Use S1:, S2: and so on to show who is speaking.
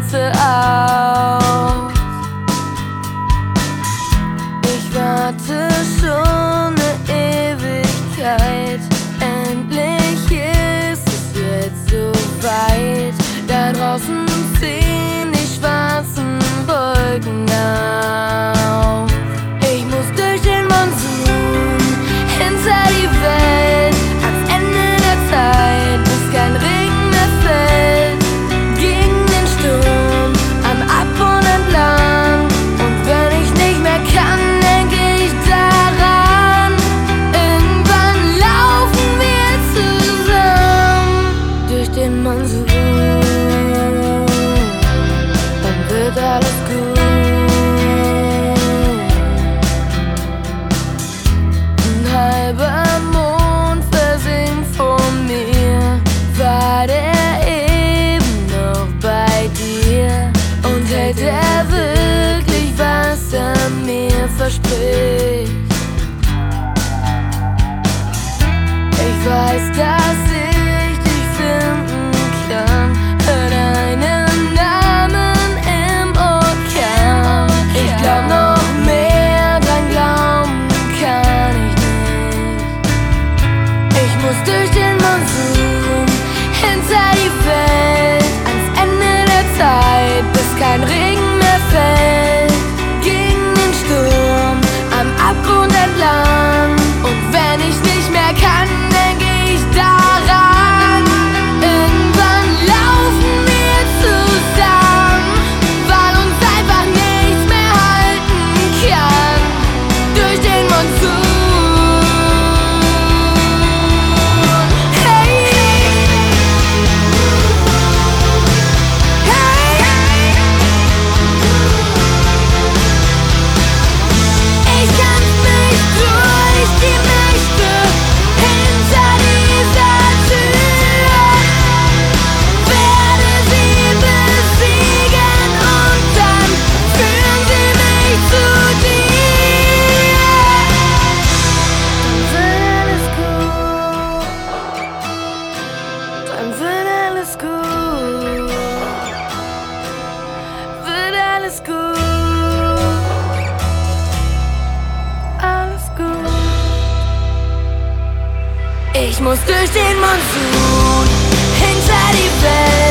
S1: Rätsel auf. Ich warte schon eine Ewigkeit. no Alles gut. Alles gut. Ich muss durch den Monsun hinter die Welt.